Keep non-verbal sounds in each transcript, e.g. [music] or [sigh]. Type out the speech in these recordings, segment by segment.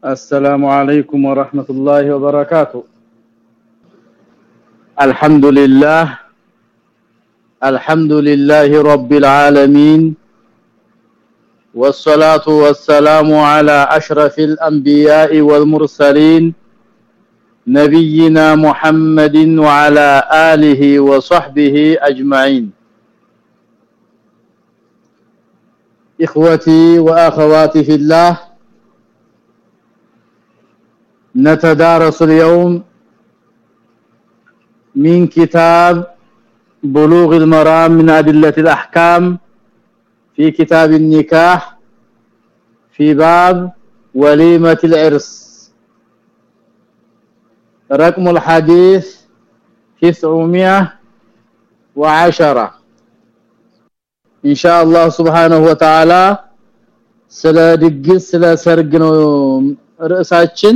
السلام عليكم ورحمة الله وبركاته. الحمد لله الحمد لله رب العالمين والصلاة والسلام على أشرف الأنبياء والمرسلين نبينا محمد وعلى آله وصحبه أجمعين. إخوتي وأخواتي في الله نتدارس اليوم من كتاب بلوغ المرام من أدلة الأحكام في كتاب النكاح في باب وليمة العرس رقم الحديث 910 إن شاء الله سبحانه وتعالى ስለ ድግስ ስለ ሰርግ ነው ርዕሳችን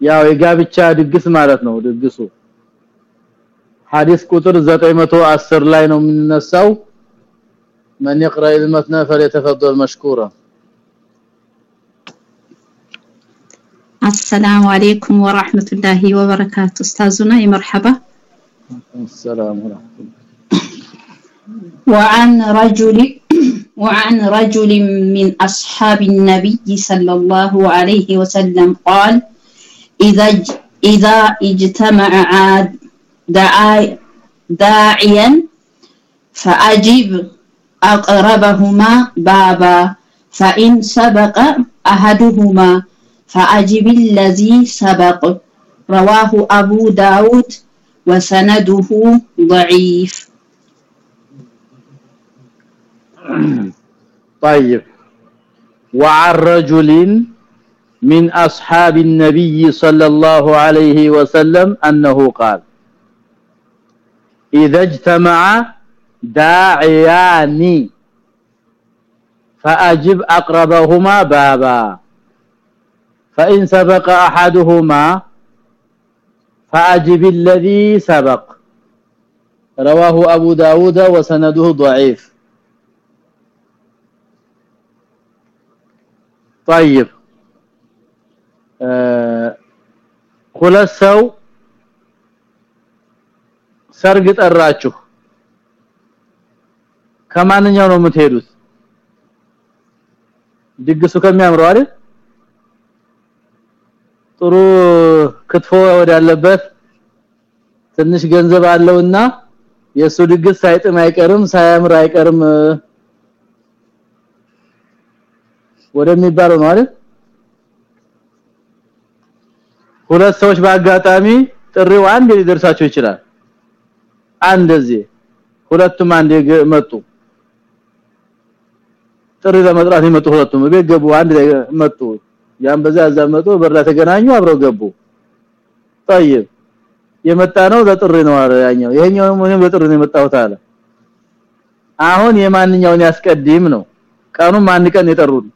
ያው የጋብቻ ድግስ ማለት ነው ድግሱ ሐዲስ ቁጥር 910 ላይ ነው የምንነሳው من يقرأ المتن فليتفضل مشكورا السلام عليكم ورحمة الله وبركاته استاذنا مرحبا السلام ورحمة الله وعن رجل وعن رجل من أصحاب النبي صلى الله عليه وسلم قال إذا إذا اجتمع عاد دعاي داعيا فأجب أقربهما بابا. فإن سبق أحدهما فأجب الذي سبق. رواه أبو داود وسنده ضعيف. طيب. وعن رجل من أصحاب النبي صلى الله عليه وسلم أنه قال إذا اجتمع داعيان فأجب أقربهما بابا فإن سبق أحدهما فأجب الذي سبق. رواه أبو داود وسنده ضعيف. طيب ሁለት ሰው ሰርግ ጠራችሁ። ከማንኛው ነው የምትሄዱት? ድግሱ ከሚያምረው አይደል? ጥሩ ክትፎ ወዳለበት ትንሽ ገንዘብ አለውና የሱ ድግስ ሳይጥም አይቀርም ሳያምር አይቀርም። ወደሚባለው ነው አይደል ሁለት ሰዎች በአጋጣሚ ጥሪው አንድ ሊደርሳቸው ይችላል አንደዚህ ሁለቱም አንድ መጡ ጥሪ ለመጥራት የመጡ ሁለቱም ቤት ገቡ አንድ ላይ መጡ ያን በዛ ያዛ መጡ በር ላይ ተገናኙ አብረው ገቡ طيب የመጣ ነው ለጥሪ ነው አለ ያኛው ይሄኛው ምንም ለጥሪ ነው የመጣሁት አለ አሁን የማንኛውን ያስቀድም ነው ቀኑ ማን ቀን የጠሩት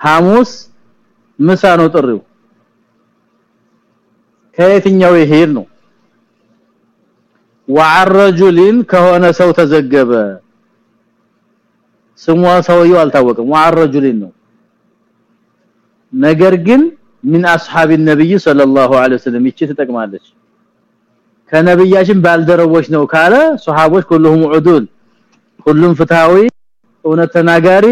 ሐሙስ ምሳ ነው ጥሪው ከየትኛው ይሄድ ነው ወዐረጁሊን ከሆነ ሰው ተዘገበ ስሟ ሰውየው አልታወቀም ወዐረጁሊን ነው ነገር ግን ምን አስሐብ النبي صلى الله عليه وسلم ይቺ ትጠቅማለች ከነብያችን ባልደረቦች ነው ካለ ሱሐቦች ሁሉም ዑዱል ሁሉም ፍትሃዊ እውነት ተናጋሪ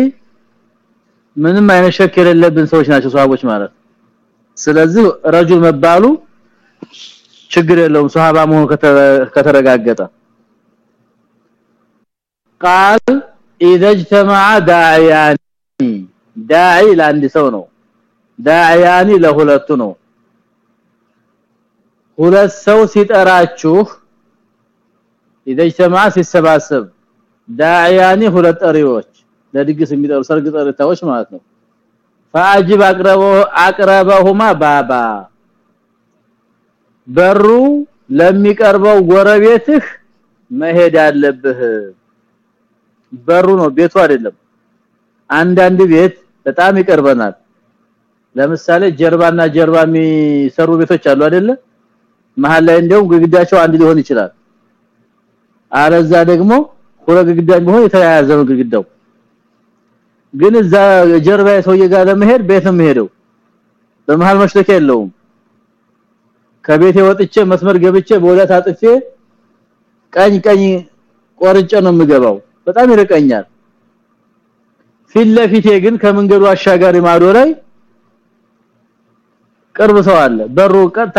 ምንም አይነት ሸክ የሌለብን ሰዎች ናቸው ሱሐቦች ማለት ስለዚህ ረጁል መባሉ ችግር የለውም ሱሐባ መሆኑ ከተረጋገጠ قال اذا اجتمع داعيان داعي ለአንድ ሰው ነው ዳዕያኒ ለሁለቱ ነው ሁለት ሰው ሲጠራችሁ اذا اجتمع ሲሰባሰብ ዳዕያኒ ሁለት ጠሪዎች ለድግስ የሚጠሩ ሰርግ ጠሪታዎች ማለት ነው فاجب اقربه اقربهما بابا በሩ ለሚቀርበው ጎረቤትህ መሄድ አለብህ። በሩ ነው ቤቱ አይደለም። አንዳንድ ቤት በጣም ይቀርበናል። ለምሳሌ ጀርባና ጀርባ የሚሰሩ ቤቶች አሉ አይደለ? መሃል ላይ እንደውም ግድግዳቸው አንድ ሊሆን ይችላል። አለዛ ደግሞ ሁለት ግድግዳ ቢሆን የተያያዘ ነው ግድግዳው። ግን እዛ ጀርባ ሰውዬ ጋር ለመሄድ ቤትም ሄደው በመሃል መሽለክ የለውም ከቤቴ ወጥቼ መስመር ገብቼ በወላት አጥፌ ቀኝ ቀኝ ቆርጬ ነው የምገባው። በጣም ይርቀኛል። ፊት ለፊቴ ግን ከመንገዱ አሻጋሪ ማዶ ላይ ቅርብ ሰው አለ። በሩ ቀጥታ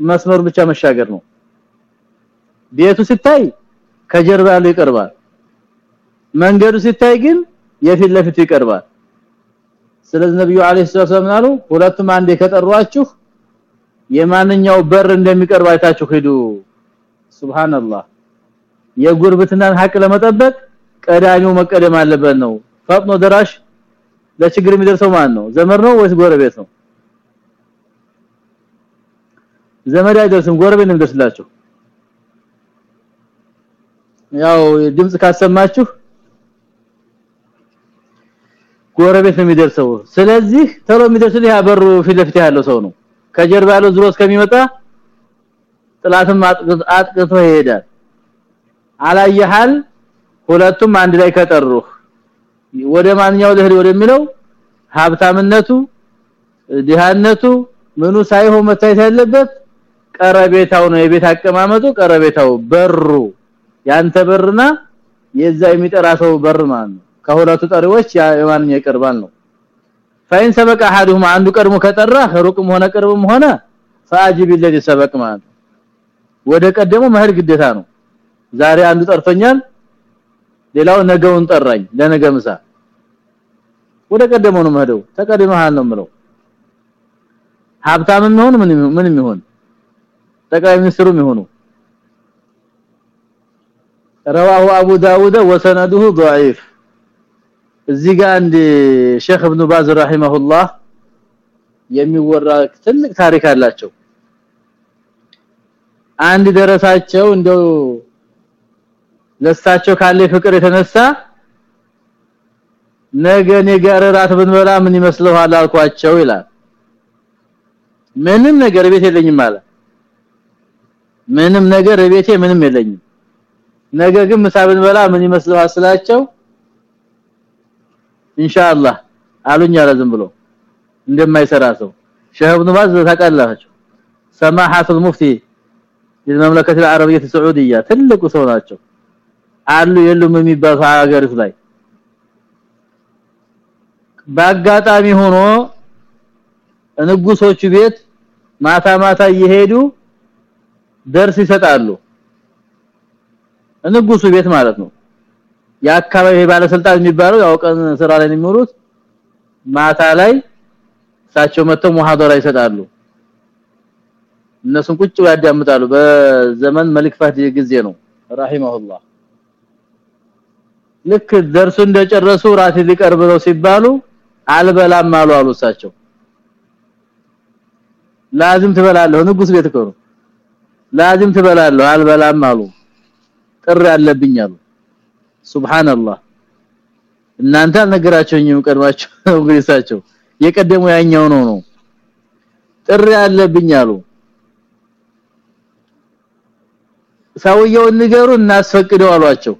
መስመር ብቻ መሻገር ነው። ቤቱ ሲታይ ከጀርባ ያለው ይቀርባል። መንገዱ ሲታይ ግን የፊት ለፊቱ ይቀርባል። ስለዚህ ነብዩ አለይሂ ሰላም ሁለቱም አንዴ ከጠሯችሁ የማንኛው በር እንደሚቀርብ አይታችሁ ሂዱ። ሱብሃንአላህ። የጉርብትናን ሐቅ ለመጠበቅ ቀዳሚው መቀደም አለበት ነው። ፈጥኖ ደራሽ ለችግር የሚደርሰው ማን ነው? ዘመር ነው ወይስ ጎረቤት ነው? ዘመድ አይደርስም ጎረቤት ነው የሚደርስላችሁ። ያው ድምጽ ካሰማችሁ ጎረቤት ነው የሚደርሰው። ስለዚህ ተሎ የሚደርስልህ ያበሩ ፊት ለፊት ያለው ሰው ነው ከጀርባ ያለው ዝሮ እስከሚመጣ ጥላትም አጥቅቶ ይሄዳል አላየሃል? ሁለቱም አንድ ላይ ከጠሩህ። ወደ ማንኛው ለህድ ወደሚለው? ሀብታምነቱ ድሃነቱ ምኑ ሳይሆን መታየት ያለበት ቀረቤታው ነው። የቤት አቀማመጡ ቀረቤታው በሩ። ያንተ በርና የዛ የሚጠራ ሰው በር ማለት ነው? ከሁለቱ ጠሪዎች የማንኛው ይቀርባል ነው فإن سبق احدهم አንዱ ቀድሞ ከጠራ ሩቅም ሆነ ቅርብም ሆነ فاجب الذي سبق ማለት ወደ ቀደሙ መሄድ ግዴታ ነው ዛሬ አንዱ ጠርቶኛል ሌላው ነገውን ጠራኝ ለነገ ምሳ ወደ ቀደመው ነው መሄደው ተቀድመሃል ነው ምለው ሀብታምም ይሁን ምን ምንም ይሁን ጠቅላይ ሚኒስትሩም ይሁኑ رواه ابو داود وسنده ضعيف እዚህ ጋር አንድ ሼክ ኢብኑ ባዝ ረሂመሁላህ የሚወራ ትልቅ ታሪክ አላቸው። አንድ ደረሳቸው እንደው ለሳቸው ካለ ፍቅር የተነሳ ነገ ነገር ራት ብንበላ ምን ይመስልሃል አልኳቸው ይላል። ምንም ነገር ቤት የለኝም ማለት ምንም ነገር ቤቴ ምንም የለኝም። ነገ ግን ምሳ ብንበላ ምን ይመስልሃል ስላቸው ኢንሻአላህ አሉኝ አለ ዝም ብሎ እንደማይሰራ ሰው ሼህ ኢብኑ ባዝ ታውቃላችሁ ሰማሐቱ ሙፍቲ ለመምለከት العربيه السعوديه ትልቁ ሰው ናቸው አሉ የሉም የሚባሉ ሀገሪቱ ላይ በአጋጣሚ ሆኖ ንጉሶቹ ቤት ማታ ማታ እየሄዱ ደርስ ይሰጣሉ ንጉሱ ቤት ማለት ነው የአካባቢ ባለስልጣን የሚባለው ያው ቀን ስራ ላይ የሚውሉት ማታ ላይ እሳቸው መተው ሙሐደራ ይሰጣሉ። እነሱን ቁጭ ያዳምጣሉ። በዘመን መልክ ፋቲ ጊዜ ነው። ረሂመሁላህ። ልክ ደርሱ እንደጨረሱ ራት ሊቀርብ ነው ሲባሉ አልበላም አሉ አሉ እሳቸው። ላዝም ትበላለህ ንጉስ ቤት ከሩ ላዝም ትበላለህ አልበላም አሉ። ጥሪ ያለብኝ አሉ ሱብሃንአላህ እናንተ አልነገራቸውኝም ቀድማቸው [laughs] እንግሊሳቸው የቀደሙ ያኛው ነው ነው። ጥሪ ያለብኝ አሉ። ሰውየውን ንገሩ እናስፈቅደው አሏቸው።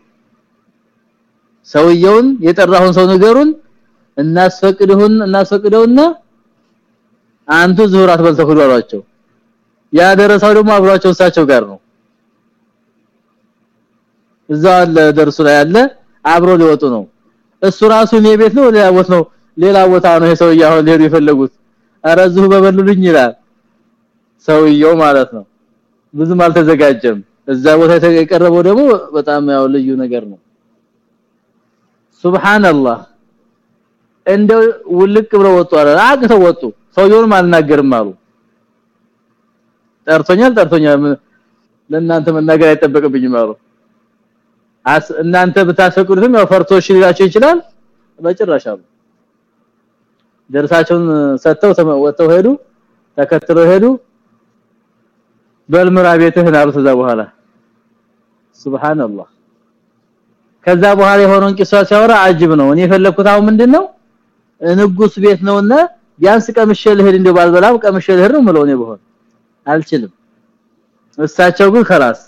ሰውየውን የጠራሁን ሰው ንገሩን እናስፈቅደውን እናስፈቅደውና አንቱ ዙራት በልተው አሏቸው። ያ ደረሰው ደግሞ አብሯቸው እሳቸው ጋር ነው እዛ አለ ደርሱ ላይ አለ አብሮ ሊወጡ ነው። እሱ ራሱ የቤት ነው ሌላ ቦታ ነው ሌላ ቦታ ነው የሰውዬው አሁን ሊሄዱ የፈለጉት። አረዙ በበሉልኝ ይላል ሰውየው ማለት ነው። ብዙም አልተዘጋጀም። እዛ ቦታ የቀረበው ደግሞ በጣም ያው ልዩ ነገር ነው። ሱብሃንአላህ። እንደው ውልቅ ብለው ወጡ አለ። አቅተው ወጡ። ሰውየውን አልናገርም አሉ። ጠርቶኛል ጠርቶኛል። ለእናንተ መናገር አይጠበቅብኝም አሉ እናንተ ብታስፈቅዱትም ያው ፈርቶ ሊላቸው ይችላል በጭራሽ አሉ ደርሳቸውን ሰጥተው ወጥተው ሄዱ ተከትለው ሄዱ በልምራ ቤትህን አሉ ከዛ በኋላ ሱብሃንአላህ ከዛ በኋላ የሆነውን ቂሷ ሲያወራ አጅብ ነው እኔ የፈለኩት አሁን ምንድነው ንጉስ ቤት ነውና ቢያንስ ቀምሼ ልሄድ እንደው ባልበላም ቀምሼ ልሄድ ነው ምለው ነው በሆነ አልችልም እሳቸው ግን خلاص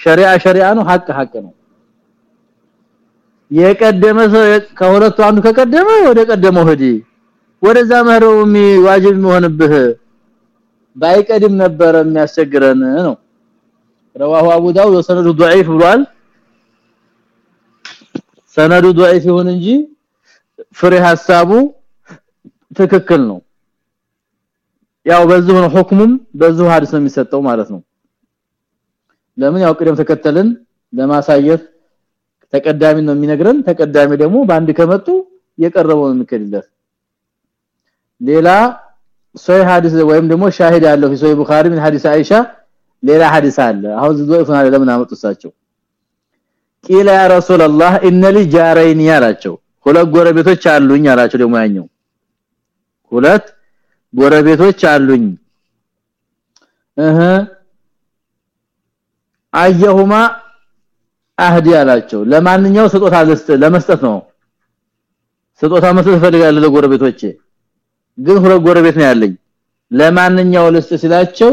ሸሪዓ ሸሪዓ ነው ሐቅ ሐቅ ነው የቀደመ ሰው ከሁለቱ አንዱ ከቀደመ ወደ ቀደመው ሄዲ ወደዛ መረው ዋጅብ የሚሆንብህ ባይቀድም ነበር የሚያስቸግረን ነው رواه ابو داود وسنده ضعيف ብሏል ሰነዱ ضعيف ይሁን እንጂ ፍሬ ሐሳቡ ትክክል ነው ያው በዚሁ ነው ሁክሙም በዚሁ ሐዲስ ነው የሚሰጠው ማለት ነው ለምን ያው ቅደም ተከተልን ለማሳየት ተቀዳሚ ነው የሚነግረን። ተቀዳሚ ደግሞ በአንድ ከመጡ የቀረበው ነው የሚከድለት ሌላ ሶይ ሐዲስ ወይም ደግሞ ሻሂድ ያለው ሶይ ቡኻሪ ምን ሐዲስ አይሻ ሌላ ሐዲስ አለ። አሁን አለ። ለምን አመጡሳቸው ቂላ ያ ረሱላህ ኢነ ሊ ጃረይን ያላቸው ሁለት ጎረቤቶች አሉኝ አላቸው ደግሞ ያኛው። ሁለት ጎረቤቶች አሉኝ። እህ አየሁማ አህዲ አላቸው ለማንኛው ስጦታ ልስጥ ለመስጠት ነው ስጦታ መስጠት ፈልጋለሁ ለጎረቤቶቼ ግን ሁለት ጎረቤት ነው ያለኝ ለማንኛው ልስጥ ሲላቸው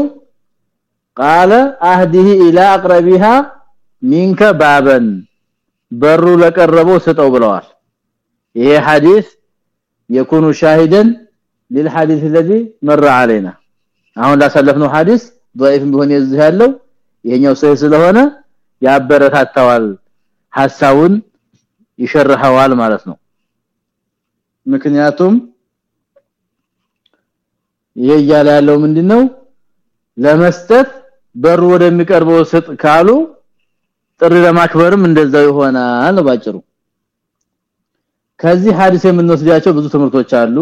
قال اهديه الى اقربها منك بابا በሩ ለቀረበው ስጠው ብለዋል ይሄ ሐዲስ يكون شاهدا للحديث الذي مر علينا አሁን ላሳለፍነው ሐዲስ ضعيف ቢሆን የዚህ ያለው ይሄኛው ሰው ስለሆነ ያበረታታዋል። ሐሳቡን ይሸርሐዋል ማለት ነው። ምክንያቱም ይሄ ያለ ያለው ምንድነው? ለመስጠት በሩ ወደሚቀርበው ስጥ ካሉ ጥሪ ለማክበርም እንደዛው ይሆናል ባጭሩ። ከዚህ ሐዲስ የምንወስዳቸው ብዙ ትምህርቶች አሉ።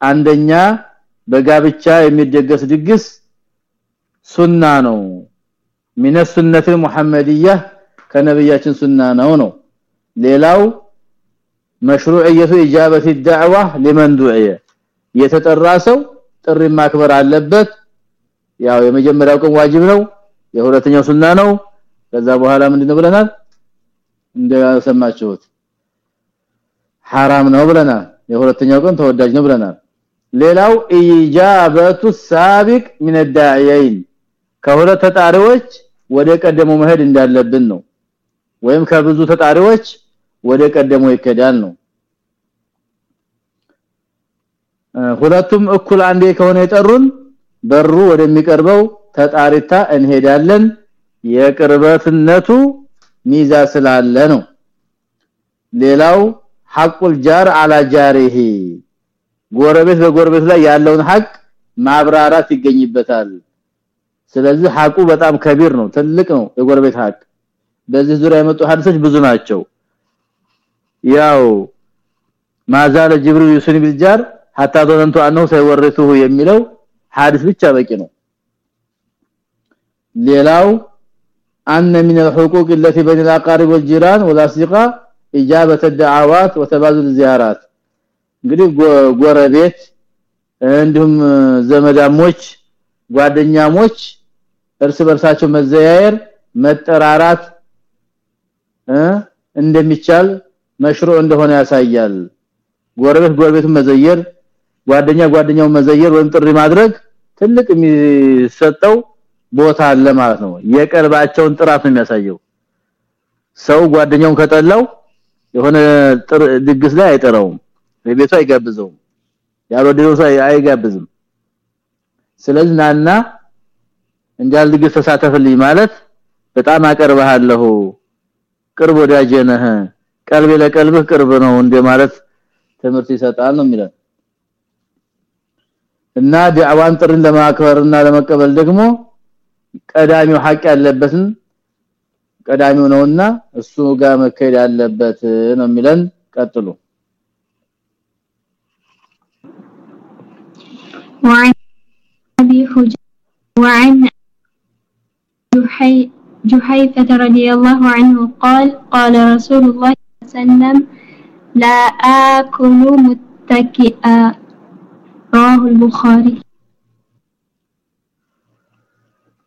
አንደኛ በጋብቻ የሚደገስ ድግስ ሱና ነው ሚነ ሱነት ሙሐመዲያ ከነብያችን ሱና ነው ነው ሌላው መሽሩዕየቱ ኢጃበት الدعوه لمن دعي የተጠራ ሰው ጥሪ ማክበር አለበት ያው የመጀመሪያው ቀን ዋጅብ ነው የሁለተኛው ሱና ነው ከዛ በኋላ ምንድነው ብለናል እንደሰማችሁት حرام ነው ብለናል የሁለተኛው ቀን ተወዳጅ ነው ብለናል ሌላው ኢጃበቱ ሳቢቅ من الداعيين ከሁለት ተጣሪዎች ወደ ቀደመው መሄድ እንዳለብን ነው። ወይም ከብዙ ተጣሪዎች ወደ ቀደመው ይከዳል ነው። ሁለቱም እኩል አንዴ ከሆነ የጠሩን በሩ ወደሚቀርበው ተጣሪታ እንሄዳለን። የቅርበትነቱ ሚዛ ስላለ ነው። ሌላው ሐቁል ጃር አላ ጃሪሂ ጎረቤት በጎረቤት ላይ ያለውን ሐቅ ማብራራት ይገኝበታል ስለዚህ ሐቁ በጣም ከቢር ነው ትልቅ ነው የጎረቤት ሐቅ በዚህ ዙሪያ የመጡ ሐዲሶች ብዙ ናቸው ያው ማዛለ ጅብሪል ዩስኒ ቢልጃር hatta ظننت انه سيورثه የሚለው ሐዲስ ብቻ በቂ ነው ሌላው ان من الحقوق التي بين الاقارب والجيران والاصدقاء اجابه الدعوات وتبادل الزيارات እንግዲህ ጎረቤት እንዲሁም ዘመዳሞች ጓደኛሞች እርስ በርሳቸው መዘያየር መጠራራት እንደሚቻል መሽሮ እንደሆነ ያሳያል። ጎረቤት ጎረቤቱን መዘየር ጓደኛ ጓደኛው መዘየር ወይም ጥሪ ማድረግ ትልቅ የሚሰጠው ቦታ አለ ማለት ነው። የቀልባቸውን ጥራት ነው የሚያሳየው። ሰው ጓደኛውን ከጠላው የሆነ ድግስ ላይ አይጠራውም በቤቱ አይጋብዘውም ያልወደደው ሰው አይጋብዝም ስለዚህ ናና እንዳል ድግስ ተሳተፈልኝ ማለት በጣም አቀርባለሁ ቅርብ ወዳጄ ነህ ቀልቤ ለቀልብህ ቅርብ ነው እንደ ማለት ትምህርት ይሰጣል ነው የሚለው እና ዲዕዋን ጥርን ለማክበርና ለመቀበል ደግሞ ቀዳሚው ሐቅ ያለበትን ቀዳሚው ነውና እሱ ጋር መከድ ያለበት ነው የሚለን ቀጥሉ وعن ابي حج وعن جحي جحيفة رضي الله عنه قال قال رسول الله صلى الله عليه وسلم لا آكل متكئا. رواه البخاري.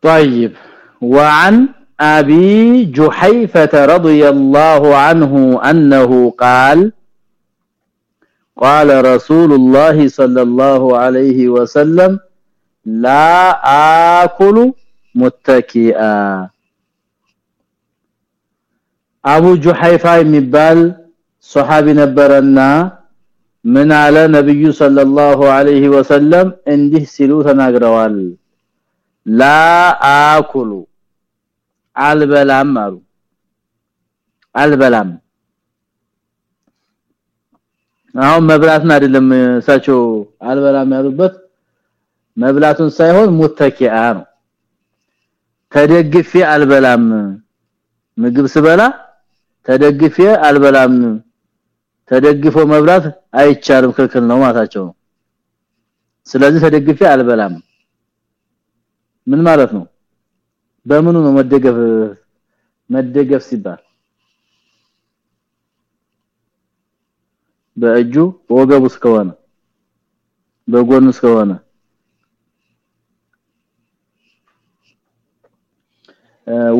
طيب. وعن أبي جحيفة رضي الله عنه أنه قال قال رسول الله صلى الله عليه وسلم لا آكل متكئا አቡ ጁሐይፋ የሚባል ሱሐቢ ነበረና ምን አለ ነብዩ ሰለላሁ ዐለይሂ ወሰለም እንዲህ ሲሉ ተናግረዋል ላ አኩሉ አልበላም አሉ አልበላም አሁን መብላትን አይደለም እሳቸው አልበላም ያሉበት መብላቱን ሳይሆን ሙተኪአ ነው ተደግፌ አልበላም። ምግብ ስበላ ተደግፌ አልበላም። ተደግፎ መብላት አይቻልም። ክልክል ነው ማታቸው ነው ስለዚህ ተደግፌ አልበላም። ምን ማለት ነው? በምኑ ነው መደገፍ መደገፍ ሲባል? በእጁ ወገቡ እስከሆነ በጎኑ እስከሆነ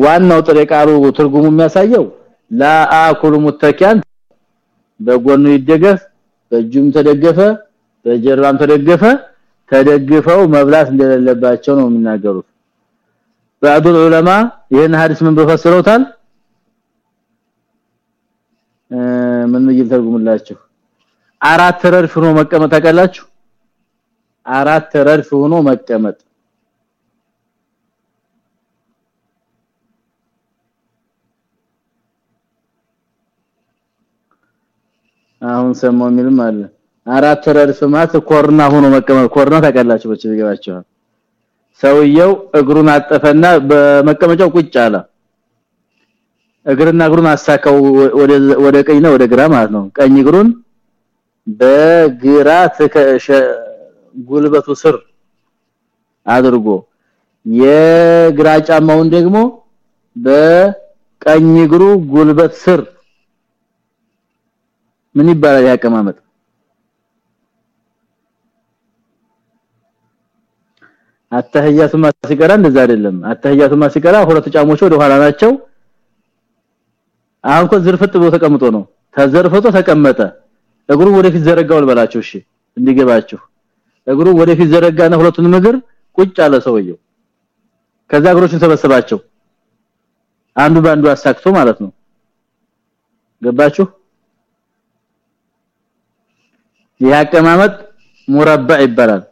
ዋናው ጥሬ ቃሉ ትርጉሙ የሚያሳየው ላ አኩሉ ሙተኪያን በጎኑ ይደገፍ በእጁም ተደገፈ በጀርባም ተደገፈ ተደግፈው መብላት እንደሌለባቸው ነው የሚናገሩት بعض العلماء ይሄን ሐዲስ ምን በፈሰረውታል ምን ይል ተርጉምላችሁ አራት ረድፍ ሆኖ መቀመጥ ታውቃላችሁ አራት ረድፍ ሆኖ መቀመጥ አሁን ሰማው የሚልም አለ። አራት ረድፍ ማለት ኮርና ሆኖ መቀመጥ ኮርና ታውቃላችሁ በች ይገባችኋል ሰውየው እግሩን አጠፈና በመቀመጫው ቁጭ አለ። እግርና እግሩን አሳካው ወደ ወደ ቀኝና ወደ ግራ ማለት ነው። ቀኝ እግሩን በግራ ጉልበቱ ስር አድርጎ የግራ ጫማውን ደግሞ በቀኝ እግሩ ጉልበት ስር ምን ይባላል ያቀማመጥ አተህያቱማ ሲቀራ እንደዛ አይደለም። አተህያቱማ ሲቀራ ሁለት ጫሞች ወደ ኋላ ናቸው። አሁን እኮ ዝርፍጥ ብሎ ተቀምጦ ነው። ተዘርፍቶ ተቀመጠ። እግሩ ወደፊት ዘረጋው ልበላችሁ እሺ እንዲገባችሁ። እግሩ ወደፊት ዘረጋና ሁለቱንም እግር ቁጭ አለ ሰውየው። ከዛ እግሮቹን ተበሰባቸው አንዱ ባንዱ አሳክቶ ማለት ነው። ገባችሁ ይህ አቀማመጥ ሙረባዕ ይባላል።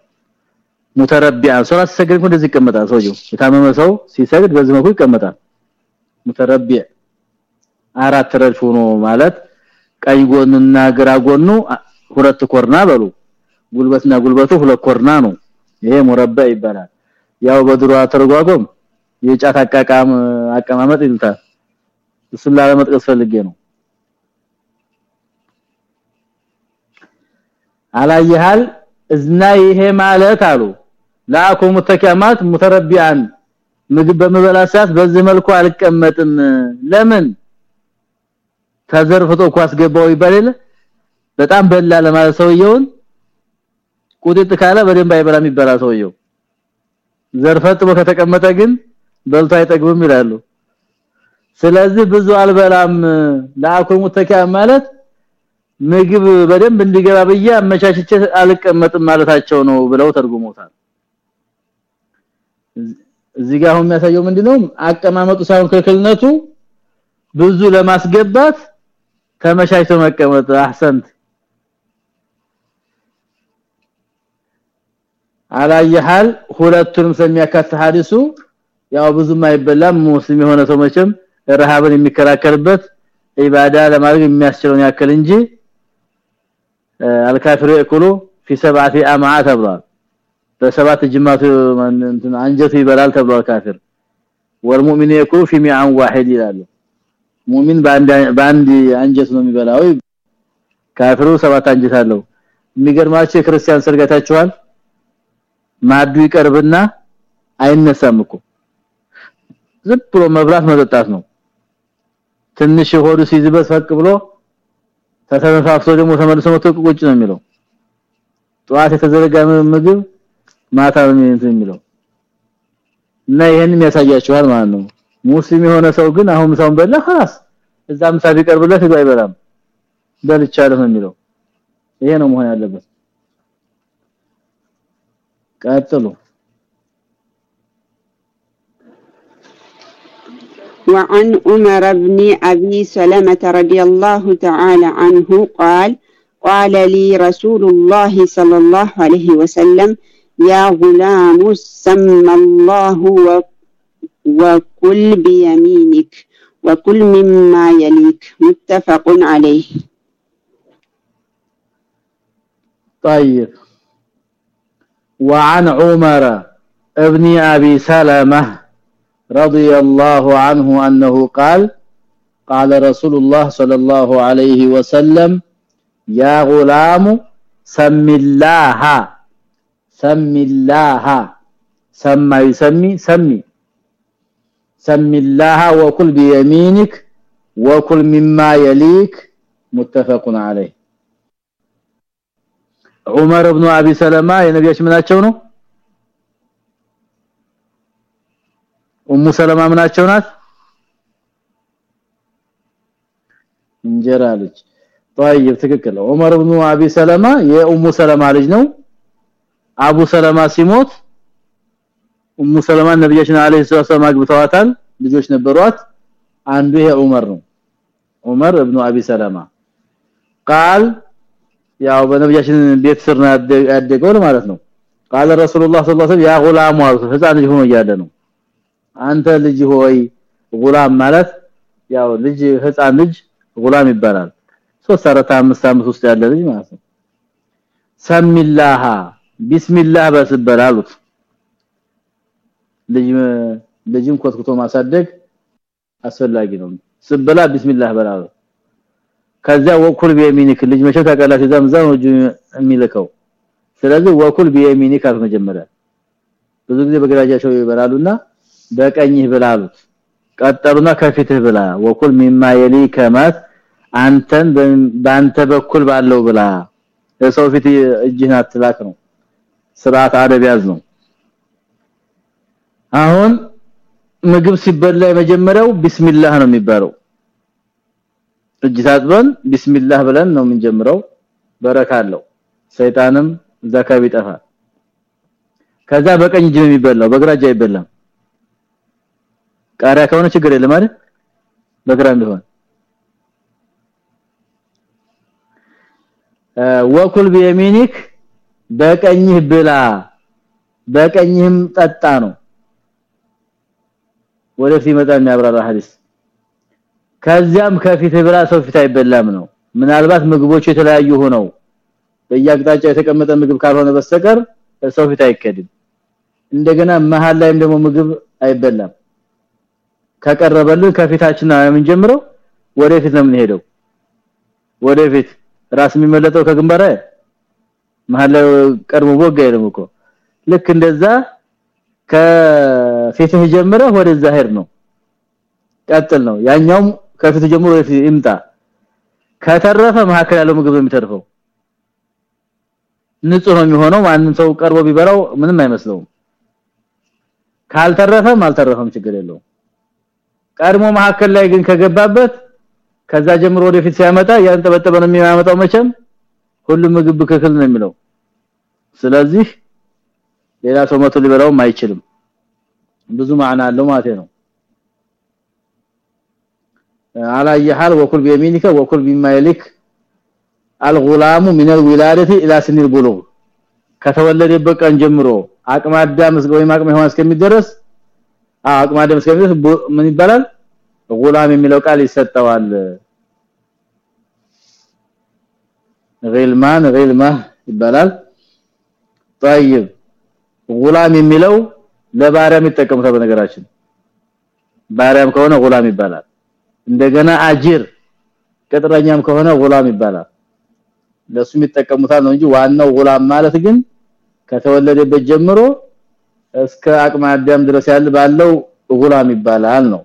ሙተረቢያ ሶላት ሲሰግድ እንደዚህ ይቀመጣል ሰውየው። የታመመ ሰው ሲሰግድ በዚህ መልኩ ይቀመጣል። ሙተረቢያ አራት ረድፍ ሆኖ ማለት ቀኝ ጎንና ግራ ጎኑ ሁለት ኮርና በሉ። ጉልበትና ጉልበቱ ሁለት ኮርና ነው። ይሄ ሙረባ ይባላል። ያው በድሮ አተረጓጎም የጫት አቃቃም አቀማመጥ ይልታል እሱን ላለመጥቀስ ፈልጌ ነው አላየሃል? እዝና ይሄ ማለት አሉ። ላኩ ሙተከማት ሙተረቢያን ምግብ በመበላ በዚህ መልኩ አልቀመጥም። ለምን? ተዘርፍቶ ኳስ ገባው ይባላል በጣም በላ ለማለት ሰውየውን። ቁጥጥ ካለ በደንብ አይበላም ይባላል ሰውየው። ዘርፈጥሞ ከተቀመጠ ግን በልቶ አይጠግብም ይላሉ። ስለዚህ ብዙ አልበላም። ሙተኪያ ማለት ምግብ በደንብ እንዲገባ በያ አመቻችቼ አልቀመጥም ማለታቸው ነው ብለው ተርጉሞታል። እዚህ ጋር አሁን የሚያሳየው ምንድነው? አቀማመጡ ሳይሆን ክልክልነቱ ብዙ ለማስገባት ተመቻችቶ መቀመጥ። አህሰንት አላየሃል? ሁለቱንም ስለሚያካት ሐዲሱ ያው ብዙም አይበላም። ሙስሊም የሆነ ሰው መቼም ረሃብን የሚከራከርበት ኢባዳ ለማድረግ የሚያስችለውን ያክል እንጂ አልካፊሩ ይኩሉ في سبعه امعاء ተብሏል በሰባት ጅማቱ አንጀቱ ይበላል ተብሏል ካፊር والمؤمن يكون في ميعان واحد ይላሉ ሙእሚን በአንድ በአንድ አንጀት ነው የሚበላው ካፊሩ ሰባት አንጀት አለው የሚገርማችሁ የክርስቲያን ሰርጋታችኋል ማዱ ይቀርብና አይነሳም እኮ ዝም ብሎ መብላት መጠጣት ነው ትንሽ ሆዱ ሲዝበት ፈቅ ብሎ ተተነፋፍቶ ደግሞ ተመልሶ መጥቶ ቁጭ ነው የሚለው ጧት የተዘረጋ ምግብ ማታ ነው የሚለው እና ይሄንን ያሳያችኋል ማለት ነው ሙስሊም የሆነ ሰው ግን አሁን ምሳውን በላ خلاص እዛ ምሳ ቢቀርብለት ይገባ አይበላም በልቻለሁ ነው የሚለው ይሄ ነው መሆን ያለበት ቀጥሉ وعن عمر بن أبي سلمة رضي الله تعالى عنه قال قال لي رسول الله صلى الله عليه وسلم يا غلام سم الله وكل بيمينك وكل مما يليك. متفق عليه. طيب. وعن عمر ابن أبي سلمة رضي الله عنه أنه قال قال رسول الله صلى الله عليه وسلم يا غلام سم الله سم الله سمى يسمي سمي سم الله وكل بيمينك وكل مما يليك متفق عليه عمر بن ابي سلمة يا نبيش مناچو ነው ኡሙ ሰለማ ምናቸው ናት እንጀራ ልጅ طيب ትክክል ዑመር ኢብኑ አቢ ሰለማ የኡሙ ሰለማ ልጅ ነው አቡ ሰለማ ሲሞት ኡሙ ሰለማ ነብያችን አለይሂ ሰላም አግብተዋታል ልጆች ነበሯት አንዱ ይሄ ዑመር ነው ዑመር ኢብኑ አቢ ሰለማ ቃል ያው በነብያችን ቤት ስር ነው ያደገው ማለት ነው ቃለ ረሱላህ ሰለላሁ ዐለይሂ ወሰለም ያ ጉላም አሉ ህፃን ልጅ ሆኖ እያለ ነው አንተ ልጅ ሆይ ጉላም ማለት ያው ልጅ ህፃን ልጅ ጉላም ይባላል። 3 4 5 አመት ውስጥ ያለ ልጅ ማለት ነው። ሰሚላህ ቢስሚላህ በስበል አሉት። ልጅ ልጅን ኮትኩቶ ማሳደግ አስፈላጊ ነው። ስበላ ቢስሚላህ በላሉ ከዛ ወኩል በየሚኒክ ልጅ መቼ ታቀላሽ ዘምዘም የሚልከው። ስለዚህ ወኩል በየሚኒክ አልመጀመሪያ ብዙ ጊዜ በግራጃቸው ይበላሉና በቀኝህ ብላሉት ቀጠሉና ከፊትህ ብላ ወኩል ሚማ የሊከ ማት አንተን በአንተ በኩል ባለው ብላ ለሰው ፊት እጅህን አትላክ ነው። ስርዓት አደብ ያዝ ነው። አሁን ምግብ ሲበላ የመጀመሪያው ቢስሚላህ ነው የሚባለው። እጅ ታጥበን ቢስሚላህ ብለን ነው የምንጀምረው። በረካ አለው። ሰይጣንም ዘካብ ይጠፋል። ከዛ በቀኝ እጅ ነው የሚበላው በግራ እጅ አይበላም ቃሪያ ከሆነ ችግር የለም አይደል? በግራም ቢሆን ወኩል በየሚኒክ በቀኝህ ብላ በቀኝህም ጠጣ ነው። ወደፊት ይመጣ የሚያብራራ ሐዲስ። ከዚያም ከፊት ብላ ሰው ፊት አይበላም ነው። ምናልባት ምግቦች የተለያዩ ሆነው በየአቅጣጫው የተቀመጠ ምግብ ካልሆነ በስተቀር ሰው ፊት አይከድም። እንደገና መሃል ላይም ደግሞ ምግብ አይበላም ከቀረበልን ከፊታችን ነው የምንጀምረው። ወደፊት ነው የምንሄደው። ወደፊት ራስ የሚመለጠው ከግንባር መሃል ላይ ቀድሞ ቦጋ አይደለም እኮ። ልክ እንደዛ ከፊትህ ጀምረህ ወደዛ ሄድ ነው። ቀጥል ነው። ያኛውም ከፊት ጀምሮ ወደፊት ይምጣ። ከተረፈ መካከል ያለው ምግብ የሚተርፈው። ንጹህ ነው የሚሆነው። ማንም ሰው ቀርቦ ቢበላው ምንም አይመስለውም። ካልተረፈም አልተረፈም ችግር የለውም ቀድሞ መካከል ላይ ግን ከገባበት ከዛ ጀምሮ ወደፊት ሲያመጣ ያንጠበጠበ ነው የሚያመጣው መቼም ሁሉም ምግብ ክክል ነው የሚለው ስለዚህ ሌላ ሰው መቶ ሊበላውም አይችልም ብዙ ማዕና አለው ማለት ነው على اي حال وكل بيمينك وكل بما يليك الغلام من الولاده الى سن البلوغ ከተወለደበት ቀን ጀምሮ አቅመ አዳም ወይም አቅመ ሔዋን እስከሚደርስ አቅመ አዳም እስከሚደርስ ምን ይባላል ጉላም የሚለው ቃል ይሰጠዋል ጊልማን ጊልማ ይባላል طيب ጉላም የሚለው ለባሪያም ይጠቀሙታል በነገራችን ባሪያም ከሆነ ጉላም ይባላል እንደገና አጅር ቅጥረኛም ከሆነ ጉላም ይባላል ለሱም ይጠቀሙታል ነው እንጂ ዋናው ጉላም ማለት ግን ከተወለደበት ጀምሮ እስከ አቅመ አዳም ድረስ ያለ ባለው ጉላም ይባላል ነው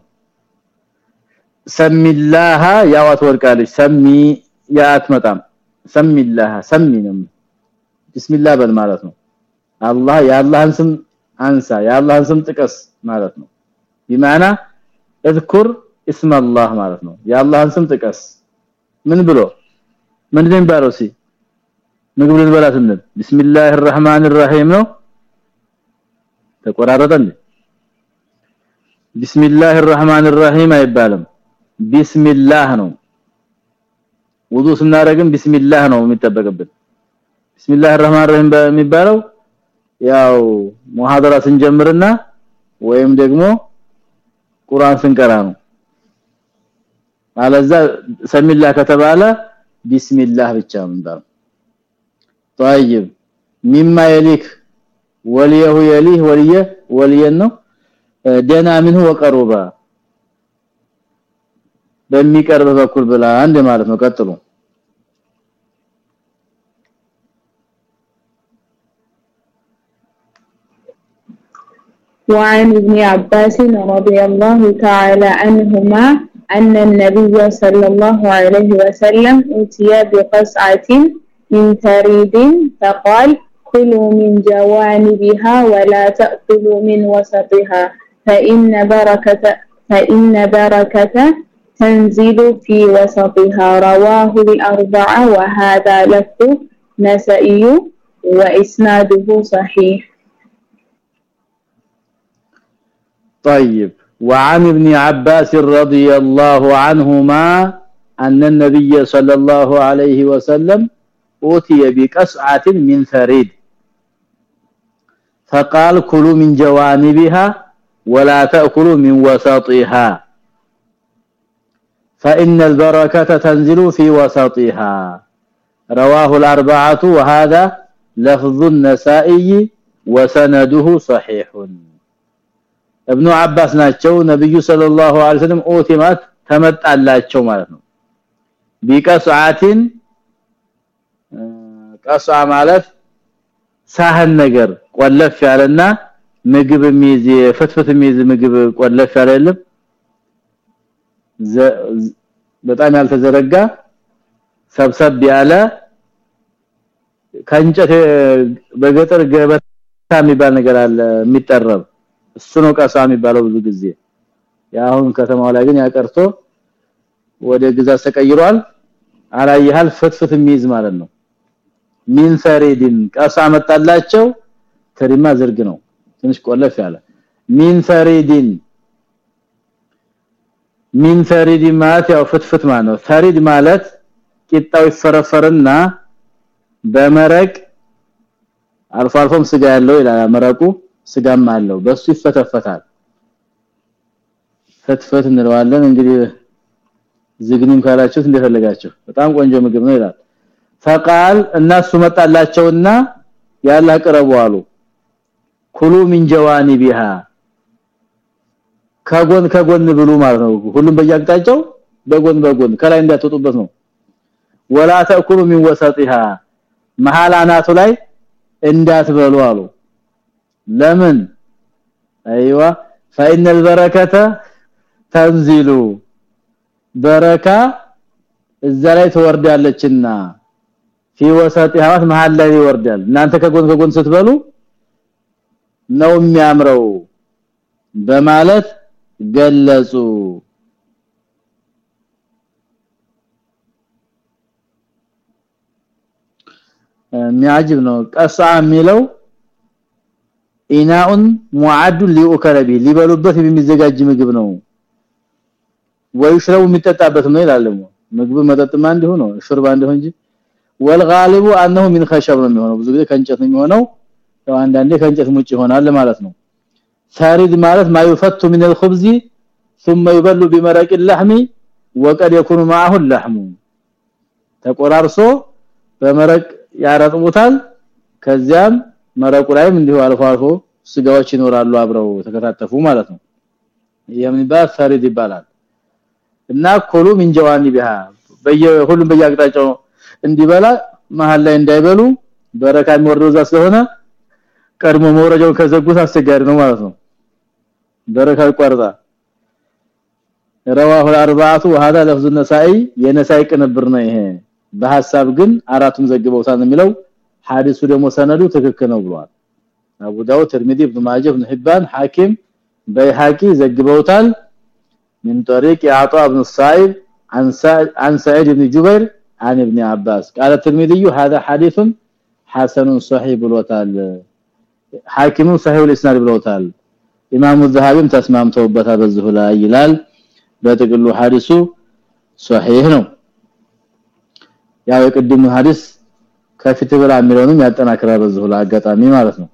ሰሚላህ ያዋት ወርቃለች ሰሚ ያትመጣም ሰሚላህ ሰሚ ነው ቢስሚላህ በል ማለት ነው አላህ የአላህን ስም አንሳ የአላህን ስም ጥቀስ ማለት ነው በማና اذكر اسم الله ማለት ነው የአላህን ስም ጥቀስ ምን ብሎ ምን እንደሚባለው ሲ ምግብ ልንበላ ስንል ቢስሚላህ الرحمن الرحيم ነው ተቆራረጠ እንዴ ቢስሚላህ الرحمن الرحيم አይባልም ቢስሚላህ ነው ውዱ ስናረግም ቢስሚላህ ነው የሚጠበቅብን ቢስሚላህ الرحمن الرحيم በሚባለው ያው ሙሐደራ ስንጀምርና ወይም ደግሞ ቁርአን ስንቀራ ነው አለዛ ሰሚላህ ከተባለ ቢስሚላህ ብቻ ምንባል طيب مما يليك وليه يليه وليه وليه ነው ደና منه وقربا በሚቀርብ በኩል ብላ አንድ ማለት ነው ቀጥሉ وعن ابن عباس رضي الله تعالى عنهما أن النبي صلى الله عليه وسلم أتي بقصعة من ثريد فقال كلوا من جوانبها ولا تأكلوا من وسطها فإن بركة فإن بركة تنزل في وسطها. رواه الأربعة وهذا لفظ نسائي وإسناده صحيح. طيب وعن ابن عباس رضي الله عنهما أن النبي صلى الله عليه وسلم أوتي بقصعة من ثريد. فقال كلوا من جوانبها ولا تأكلوا من وسطها فإن البركة تنزل في وسطها رواه الأربعة وهذا لفظ النسائي وسنده صحيح ابن عباس ናቸው ነብዩ ሰለላሁ ዐለይሂ ወሰለም ኦቲማት ተመጣላቸው ማለት ነው ቢቀስዓቲን ቀስዓ ማለት ሳህን ነገር ቆለፍ ያለና ምግብ የሚይዝ ፍትፍት የሚይዝ ምግብ ቆለፍ ያለ በጣም ያልተዘረጋ ሰብሰብ ያለ ከእንጨት በገጠር ገበታ የሚባል ነገር አለ የሚጠረብ። እሱ ነው ቀሳ የሚባለው ብዙ ጊዜ። ያሁን ከተማው ላይ ግን ያቀርቶ ወደ ግዛት ተቀይሯል። አላየሃል ፍትፍት የሚይዝ ማለት ነው። ሚን ሰሪድን ቀሳ መጣላቸው ተሪማ ዝርግ ነው። ትንሽ ቆለፍ ያለ። ሚን ሰሪድን ሚን ሰሪድ ማለት ያው ፍትፍት ማለት ነው። ሰሪድ ማለት ቂጣው ይፈረፈርና በመረቅ አልፎ አልፎም ስጋ ያለው ይላል። መረቁ ስጋም አለው። በሱ ይፈተፈታል። ፍትፍት እንለዋለን። እንግዲህ ዝግኒም ካላችሁት እንደፈለጋችሁ። በጣም ቆንጆ ምግብ ነው ይላል። ፈቃል እነሱ መጣላቸውና ያላ ቀረቡ አሉ ኩሉ ሚን ጀዋኒቢሃ ከጎን ከጎን ብሉ ማለት ነው ሁሉም በየአቅጣጫው በጎን በጎን ከላይ እንዳትወጡበት ነው ወላ ተእኩሉ ሚን ወሰጢሃ መሃል አናቱ ላይ እንዳትበሉ አሉ ለምን አይዋ فإن البركة تنزل በረካ እዛ ላይ ትወርዳለችና في وسطها መሃል ላይ ይወርዳል እናንተ ከጎን ከጎን ስትበሉ ነው የሚያምረው በማለት ገለጹ የሚያጅብ ነው ቀሳ የሚለው ኢናኡን ሙዓዱ ሊኡከረቢ ሊበሉበት የሚዘጋጅ ምግብ ነው ወይሽረው የሚጠጣበት ነው ይላል ምግብ መጠጥማ እንዲሁ ነው ሹርባ እንዲሁ እንጂ والغالب انه من خشب ነው የሚሆነው ብዙ ጊዜ ከእንጨት ነው የሚሆነው ያው አንዳንዴ ከእንጨት ሙጭ ይሆናል ማለት ነው ሳሪድ ማለት ما يفت من الخبز ثم يبل بمرق اللحم وقد يكون معه اللحم ተቆራርሶ በመረቅ ያረጥሙታል ከዚያም መረቁ ላይም እንዲሁ አልፎ አልፎ ስጋዎች ይኖራሉ አብረው ተከታተፉ ማለት ነው የሚባል ሳሪድ ይባላል እና ኮሉ ምን ጀዋኒ ቢሃ በየሁሉም በየአቅጣጫው እንዲበላ መሃል ላይ እንዳይበሉ በረካ የሚወርደው እዛ ስለሆነ ቀድሞ መውረጃውን ከዘጉት አስቸጋሪ ነው ማለት ነው በረካ ይቋርጣ رواه الاربعه وهذا لفظ النسائي የነሳይ ቅንብር ነው ይሄ በሐሳብ ግን አራቱም ዘግበውታል የሚለው ሐዲሱ ደግሞ ሰነዱ ትክክል ነው ብሏል አቡ ዳውድ ተርሚዚ ኢብኑ ማጀህ ኢብኑ ሒባን ሐኪም በይሐቂ ዘግበውታል من طريق عطاء بن الصائب عن عن سعيد بن جبير عن ابن عباس قال الترمذي هذا حديث حسن صحيح بلوتال حاكم صحيح الاسناد بلوتال ኢማሙ ዘሃቢም ተስማምተውበታል በዚሁ ላይ ይላል በጥቅሉ ሐዲሱ ሶሒህ ነው ያው የቅድሙ ሐዲስ ከፊት ብላ የሚለውንም ያጠናክራል በዚሁ ላይ አጋጣሚ ማለት ነው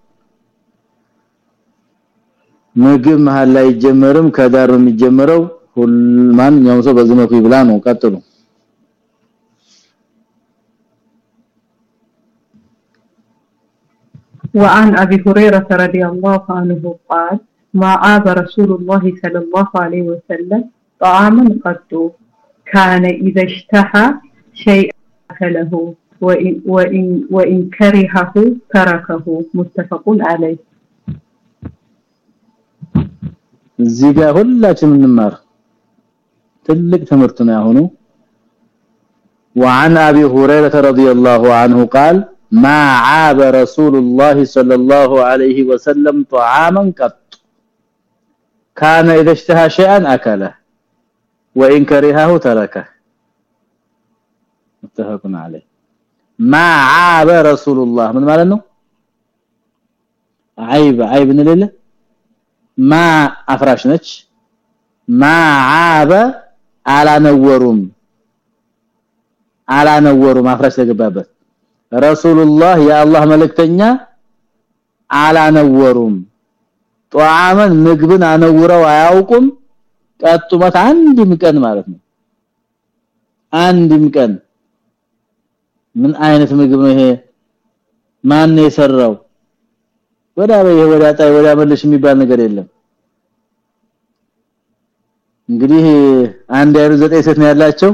ምግብ መሃል ላይ ጀመርም ከዳር የሚጀመረው ማንኛውም ሰው በዚህ መልኩ ይብላ ነው ቀጥሉ وعن أبي هريرة رضي الله عنه قال ما عاب رسول الله صلى الله عليه وسلم طعاما قد كان إذا اشتهى شيئا أكله وإن, وإن, وإن كرهه تركه متفق عليه እዚህ ጋር ሁላችንም እንማር ትልቅ ትምህርት ነው ያሁኑ وعن ابي هريره رضي الله عنه قال ما عاب رسول الله صلى الله عليه وسلم طعاما قط كان اذا اشتهى شيئا اكله وان كرهه تركه متفق عليه ما عاب رسول الله من ማለት ነው عيب عيب እንለለ ማ አፍራሽ ነች ማ ዓበ አላነወሩም አላነወሩም አፍራሽ ተገባበት ረሱላህ የአላህ መልእክተኛ አላነወሩም። ጧዓመን ምግብን አነውረው አያውቁም። ቀጡመት አንድም ቀን ማለት ነው። አንድም ቀን ምን አይነት ምግብ ነው ይሄ? ማን የሰራው? ወዳ በይ ወዳ ጣይ ወዳ መልሽ የሚባል ነገር የለም። እንግዲህ አንድ አይሩ ዘጠኝ ሴት ነው ያላቸው።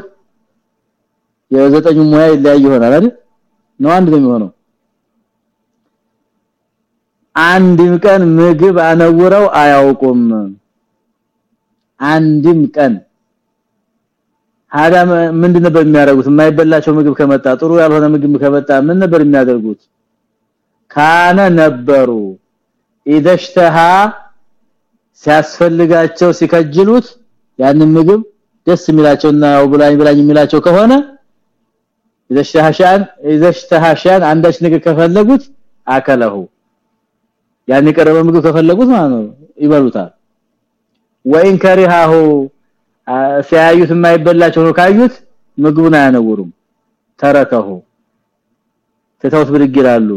የዘጠኙ ሙያ ይለያይ ይሆናል አይደል ነው አንድ ነው የሚሆነው። አንድም ቀን ምግብ አነውረው አያውቁም። አንድም ቀን ሀዳ ምንድን ነበር የሚያደርጉት? የማይበላቸው ምግብ ከመጣ ጥሩ ያልሆነ ምግብ ከመጣ ምን ነበር የሚያደርጉት? ካነ ነበሩ። ኢደሽተሃ ሲያስፈልጋቸው ሲከጅሉት ያንን ምግብ ደስ የሚላቸውና ያው ብላኝ ብላኝ የሚላቸው ከሆነ ኢደሽተሃሻን ኢደሽተሃሻን አንዳች ነገር ከፈለጉት አከለሁ። ያን የቀረበ ምግብ ከፈለጉት ማለት ነው ይበሉታል። ወይን ከሪሃሁ ሲያዩት የማይበላቸው ነው ካዩት ምግቡን አያነውሩም። ተረከሁ። ተተውት ብድግ ይላሉ።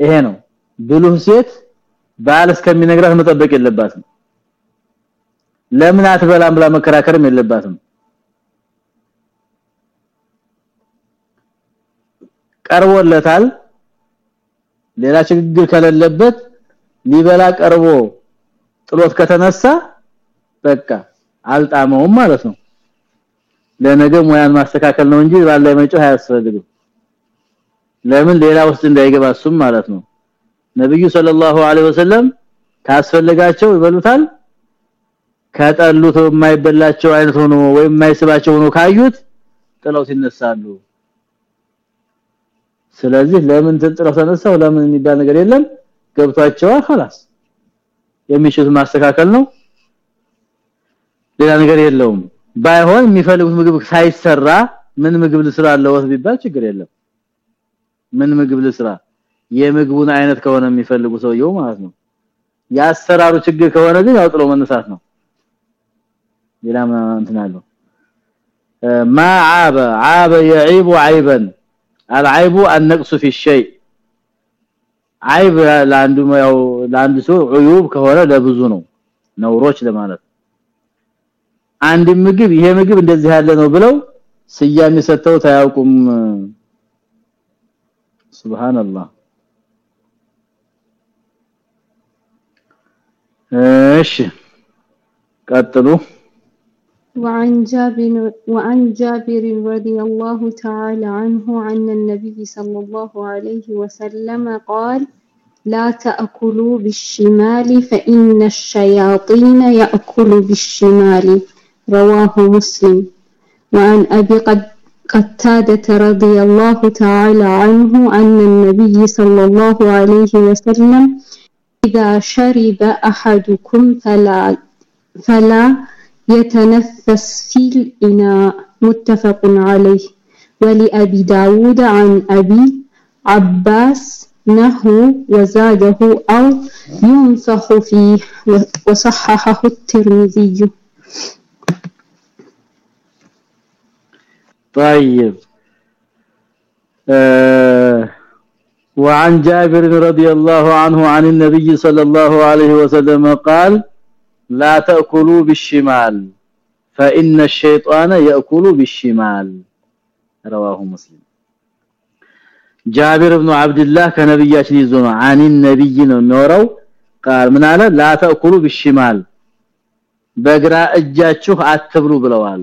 ይሄ ነው። ብሉህ ሴት ባል እስከሚነግራት መጠበቅ የለባትም። ለምን አትበላም ብላ መከራከርም የለባትም ቀርቦለታል። ሌላ ችግር ከሌለበት ሊበላ ቀርቦ ጥሎት ከተነሳ በቃ አልጣመውም ማለት ነው። ለነገ ሙያን ማስተካከል ነው እንጂ ባለ መጮህ አያስፈልግም። ለምን? ሌላ ውስጥ እንዳይገባ እሱም ማለት ነው። ነብዩ ሰለላሁ ዐለይሂ ወሰለም ካስፈልጋቸው ይበሉታል። ከጠሉት የማይበላቸው አይነት ሆኖ ወይም የማይስባቸው ሆኖ ካዩት ጥለው ሲነሳሉ ስለዚህ ለምን ጥለው ተነሳው ለምን የሚባል ነገር የለም ገብቷቸዋል خلاص የሚችሉት ማስተካከል ነው ሌላ ነገር የለውም ባይሆን የሚፈልጉት ምግብ ሳይሰራ ምን ምግብ ልስራለው ቢባል ችግር የለም ምን ምግብ ልስራ የምግቡን አይነት ከሆነ የሚፈልጉ ሰውየው ማለት ነው ያሰራሩ ችግር ከሆነ ግን ያውጥሎ መነሳት ነው ሌላ እንትን አለው ما عاب عاب يعيب عيبا العيب النقص في الشيء عيب ለአንዱ ያው ለአንዱ ሰው عيوب ከሆነ ለብዙ ነው ነውሮች ለማለት አንድ ምግብ ይሄ ምግብ እንደዚህ ያለ ነው ብለው ስያሜ ሰጥተው ታያውቁም ሱብሃንአላህ እሺ ቀጥሉ وعن جابر وعن جابر رضي الله تعالى عنه عن النبي صلى الله عليه وسلم قال لا تأكلوا بالشمال فإن الشياطين يأكل بالشمال. رواه مسلم. وعن أبي قد قتادة رضي الله تعالى عنه أن النبي صلى الله عليه وسلم إذا شرب أحدكم فلا فلا يتنفس في الإناء متفق عليه. ولأبي داود عن أبي عباس نحو وزاده أو ينفخ فيه وصححه الترمذي. طيب. آه وعن جابر رضي الله عنه عن النبي صلى الله عليه وسلم قال لا تأكلوا بالشمال فإن الشيطان يأكل بالشمال رواه مسلم جابر بن عبد الله كنبياتين يزون عن النبي ነው የሚወራው قال ምን አለ لا تأكلوا بالشمال በግራ እጃችሁ አትብሉ ብለዋል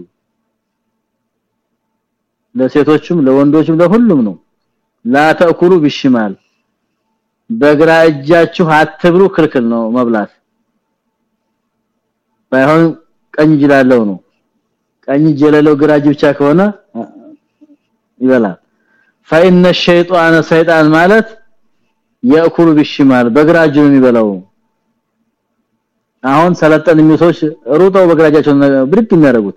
ለሴቶችም ለወንዶችም ለሁሉም ነው لا تأكلوا بالشمال በግራ እጃችሁ አትብሉ ክልክል ነው መብላት ባይሆን ቀኝ እጅ ላለው ነው ቀኝ እጅ የሌለው ግራ እጅ ብቻ ከሆነ ይበላል فإن الشيطان ሰይጣን ማለት يأكل بالشمال በግራ እጁ ነው የሚበላው አሁን ሰለጠን የሚሰዎች ሩጠው በግራጃቸው ብድግ የሚያደርጉት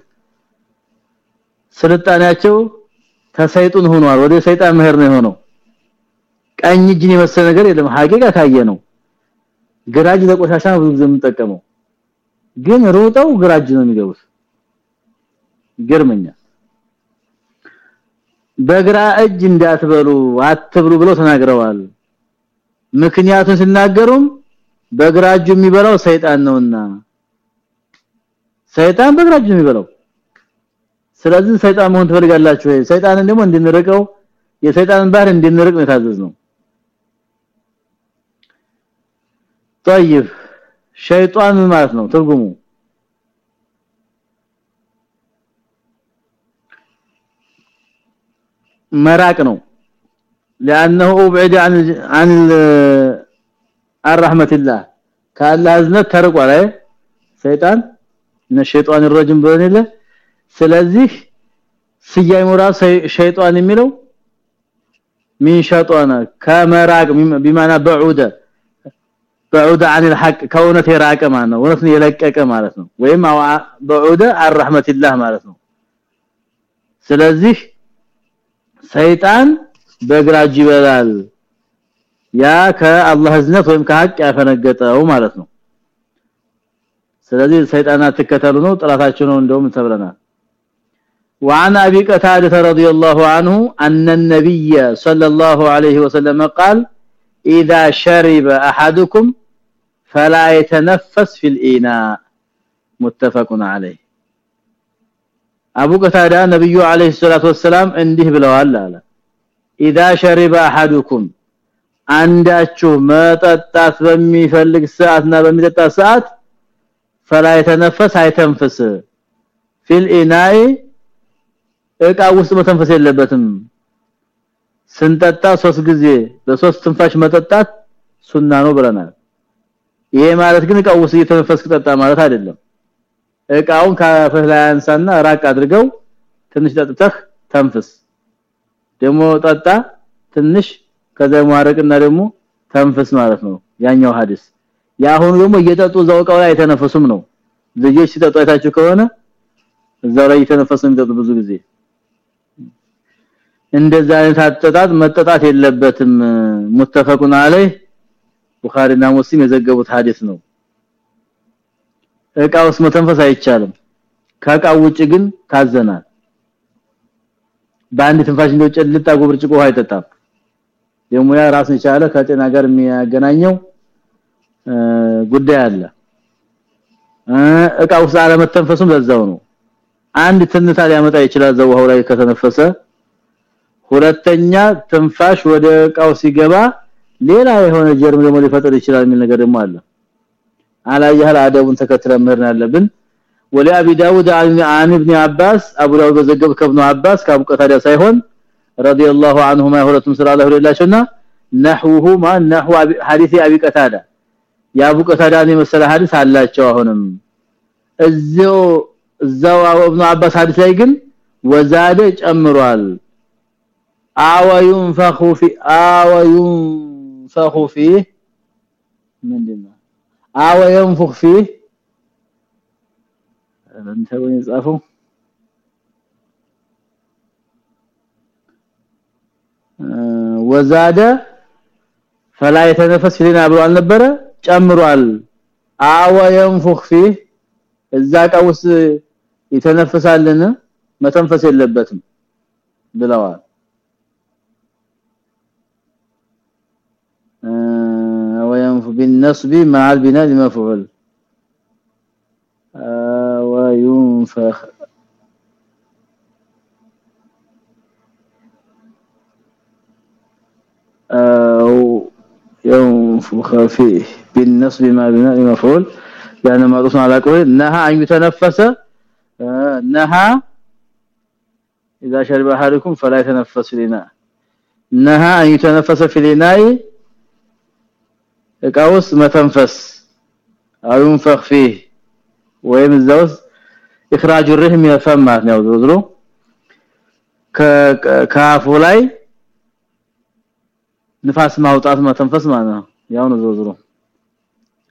ስልጣኔያቸው ተሰይጡን ሆኗል ወደ ሰይጣን መሄር ነው የሆነው ቀኝ እጅን የመሰለ ነገር የለም ሀቂቃ ካየ ነው ግራጅ ለቆሻሻ ብዙ ጊዜ የምንጠቀመው ግን ሩጠው ግራጅ ነው የሚገቡት ገርመኛ በግራ እጅ እንዳትበሉ አትብሉ ብለው ተናግረዋል ምክንያቱን ሲናገሩም በግራ እጁ የሚበላው ሰይጣን ነውና ሰይጣን በግራ እጁ የሚበላው ስለዚህ ሰይጣን መሆን ትፈልጋላችሁ ወይ ሰይጣንን ደግሞ እንድንርቀው የሰይጣንን ባህር እንድንርቅ ነው የታዘዝነው طيب ሸይጣን ማለት ነው ትርጉሙ መራቅ ነው لانه ابعد عن عن الرحمه الله ካላህ እዝነት ተርቋል አይ ሰይጣን እነ ሸይጣን الرجم በኔለ ስለዚህ ስያሜው ራሱ ሸይጣን የሚለው ሚን ሸጧና ከመራቅ بمعنى بعوده بعوده عن الحق ከእውነት የራቀ ማለት ነው እውነትን የለቀቀ ማለት ነው ወይም بعوده عن رحمه الله ማለት ነው ስለዚህ ሰይጣን በግራጅ ይበላል ያ ከአላህ እዝነት ወይም ከሐቅ ያፈነገጠው ማለት ነው ስለዚህ ሰይጣናት ተከተሉ ነው ጥላታቸው ነው እንደውም ተብለናል وعن ابي قتاده رضي الله عنه ان النبي صلى الله عليه وسلم قال اذا شرب احدكم فلا يتنفس في الاناء متفق عليه ابو قتاده نبي عليه الصلاه والسلام እንዲህ ብለዋል አለ اذا شرب احدكم አንዳችሁ መጠጣት በሚፈልግ ሰዓትና በሚጠጣ ሰዓት فلا يتنفس አይተንፍስ في الاناء እቃ ውስጥ መተንፈስ የለበትም ስንጠጣ ሶስት ጊዜ በሶስት ትንፋሽ መጠጣት ሱና ነው ብለናል ይሄ ማለት ግን እቃው ውስጥ ጠጣ ማለት አይደለም። እቃውን አንሳና ራቅ አድርገው ትንሽ ጠጥተህ ተንፍስ። ደግሞ ጠጣ ትንሽ ከዛ ማረቅና ደግሞ ተንፍስ ማለት ነው ያኛው ሐዲስ። ያሁኑ ደግሞ እየጠጡ እቃው ላይ አይተነፈሱም ነው። ልጆች ሲጠጡ አይታችሁ ከሆነ እዛው ላይ እየተነፈሱ የሚጠጡ ብዙ ጊዜ። እንደዛ አይነት አጠጣጥ መጠጣት የለበትም። ሙተፈቁን አለይ ቡኻሪና ሙስሊም የዘገቡት ሐዲስ ነው። እቃውስ መተንፈስ አይቻልም። ከእቃው ውጭ ግን ታዘናል። በአንድ ትንፋሽ እንደው ጨልጣ ጎብርጭቆ ውሃ አይጠጣም። ደግሞ ያ ራስን የቻለ ከጤና ጋር የሚያገናኘው ጉዳይ አለ። እቃው ውስጥ አለመተንፈሱም ለዛው ነው። አንድ ትንታ ሊያመጣ ይችላል ዘውሃው ላይ ከተነፈሰ። ሁለተኛ ትንፋሽ ወደ እቃው ሲገባ ሌላ የሆነ ጀርም ደግሞ ሊፈጠር ይችላል የሚል ነገር ደግሞ አለ። አላየህ አደቡን ተከትለን መርን ያለብን ወሊ አቢ ዳውድ አን ኢብኑ አባስ አቡ ዳውድ ዘገብ ከብኑ አባስ ከአቡ ቀታዳ ሳይሆን ረዲየላሁ ዐንሁማ ሁለቱም ስራ አላህ ይላቸውና ነህውሁ ማ ነህው ሐዲስ አቢ ቀታዳ። የአቡ ቀታዳን የመሰለ ሐዲስ አላቸው አሁንም። እዚው እዛው ኢብኑ አባስ ሐዲስ ላይ ግን ወዛደ ጨምሯል። አወዩንፈኹ ፊ አወዩንፈኹ ፊ ምንድነው አወዩንፈኹ ፊ እንተ ወይ ጻፈው ወዛደ فلا يتنفس فينا ብሎ አልነበረ ጨምሯል አወ ينفخ فيه እዛ ቀውስ ይተነፍሳልን መተንፈስ የለበትም ብለዋል بالنصب مع البناء المفعول. وينفخ أو ينفخ فيه بالنصب مع بناء المفعول. يعني معروف على قول نهى أن يتنفس. نهى. إذا شرب أحدكم فلا يتنفس الإناء. نهى أن يتنفس في الإناء. እቃ ውስጥ መተንፈስ አይንፈخ فيه ወይም እዛ ውስጥ اخراج الرحم يفهم ማለት ነው። ዝሮ ከካፉ ላይ ንፋስ ማውጣት መተንፈስ ማለት ነው። ያው ነው ዝሮ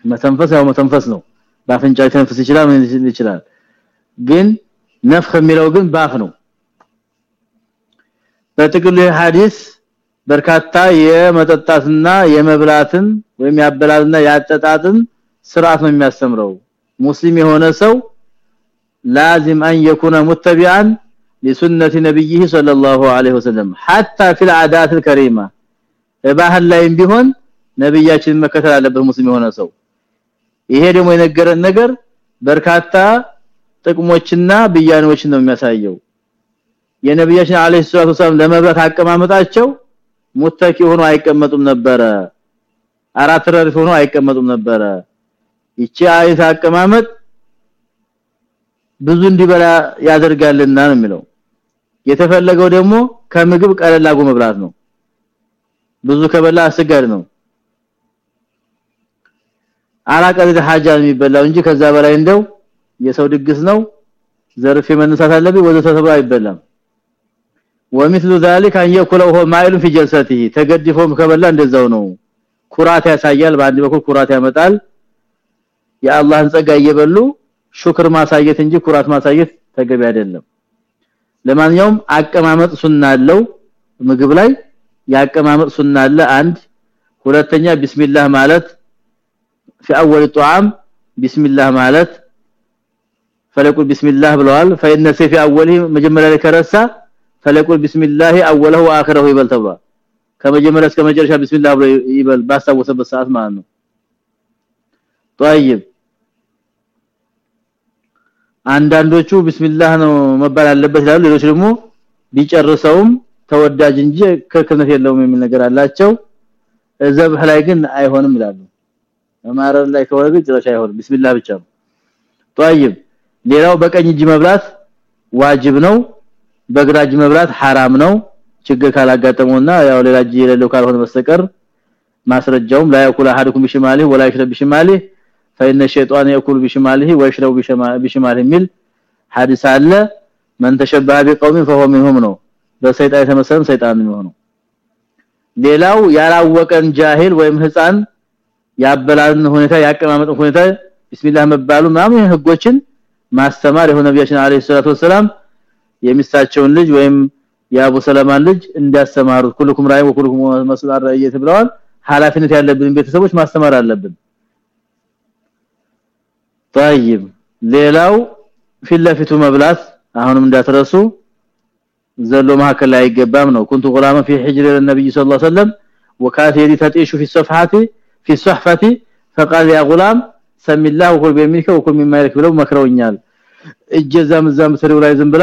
መተንፈስ ያው መተንፈስ ነው። ባፍንጫ ይተንፈስ ይችላል ምን ይችላል። ግን ነፍህ የሚለው ግን ባፍ ነው። በጥቅሉ ሐዲስ በርካታ የመጠጣትና የመብላትን ወይም ያበላልና ያጠጣጥን ስርዓት ነው የሚያስተምረው ሙስሊም የሆነ ሰው لازم ان يكون متبعا لسنه نبيه صلى الله عليه وسلم حتى في العادات الكريمه ባህል ላይም ቢሆን ነብያችን መከተል አለበት ሙስሊም የሆነ ሰው ይሄ ደግሞ የነገረን ነገር በርካታ ጥቅሞችና ብያኔዎችን ነው የሚያሳየው የነብያችን አለይሂ ሰላቱ ሰላም ለመብራት አቀማመጣቸው ሙተኪ ሆኖ አይቀመጡም ነበረ። አራት ረድፍ ሆኖ አይቀመጡም ነበረ። ይቺ አይት አቀማመጥ ብዙ እንዲበላ ያደርጋልና ነው የሚለው። የተፈለገው ደግሞ ከምግብ ቀለል አጎ መብላት ነው። ብዙ ከበላ አስጋር ነው። አላቀል ሐጃ የሚበላው እንጂ ከዛ በላይ እንደው የሰው ድግስ ነው። ዘርፍ መነሳት አለብኝ ወደ ተሰብራ አይበላም ومثل ذلك ان ياكل وهو مائل في جلسته ተገድፎም ከበላ እንደዛው ነው ኩራት ያሳያል በአንድ በኩል ኩራት ያመጣል የአላህን ጸጋ እየበሉ ሹክር ማሳየት እንጂ ኩራት ማሳየት ተገቢ አይደለም ለማንኛውም አቀማመጥ ሱና አለው ምግብ ላይ ያቀማመጥ ሱና አለ አንድ ሁለተኛ ቢስሚላህ ማለት في اول الطعام بسم الله ማለት فليقل بسم الله ብለዋል فإن في اوله መጀመሪያ ላይ ከረሳ فليقل بسم الله اوله واخره ይበል ተብሏል ከመጀመሪያ እስከ መጨረሻ ቢስሚላህ ብሎ ይበል ባስታወሰበት ሰዓት ማለት ነው طيب አንዳንዶቹ ቢስሚላህ ነው መባል አለበት ይላሉ ሌሎች ደግሞ ቢጨርሰውም ተወዳጅ እንጂ ከክነት የለውም የሚል ነገር አላቸው ዘብህ ላይ ግን አይሆንም ይላሉ ማረር ላይ ከሆነ ግን ጭራሽ አይሆንም ቢስሚላህ ብቻ ነው طيب ሌላው በቀኝ እጅ መብላት ዋጅብ ነው በግራ እጅ መብላት حرام ነው ችግር ካላጋጠመውና ያው ሌላ እጅ የሌለው ካልሆነ በስተቀር ማስረጃውም لا ياكل احدكم بشماله ولا يشرب بشماله فإن الشيطان ياكل بشماله ويشرب بشماله ሚል ሐዲስ አለ من تشبه بقوم فهو منهم ነው በሰይጣን የተመሰለም ሰይጣን ነው ሌላው ያላወቀን ጃሂል ወይም ህፃን ያበላልን ሁኔታ ያቀማመጥ ሁኔታ ቢስሚላህ መባሉ ምናምን ህጎችን ማስተማር የሆነ ነብያችን አለይሂ ሰላቱ ወሰለም የሚስታቸውን ልጅ ወይም የአቡ ሰለማን ልጅ እንዲያስተማሩት ኩልኩም ራይ ወኩልኩም መስኡል አራየት ብለዋል ሐላፊነት ያለብን ቤተሰቦች ማስተማር አለብን طيب ሌላው ፊት ለፊቱ መብላት አሁንም እንዳትረሱ ዘሎ መካከል ላይ አይገባም ነው كنت غلاما في حجر النبي صلى الله عليه وسلم وكانت يدي تطيش في الصفحه في الصحفه فقال يا غلام سم الله وكل بيمينك وكل مما يلك ብለው መክረውኛል እጀዛም ዛም ስሪው ላይ ዝም ብላ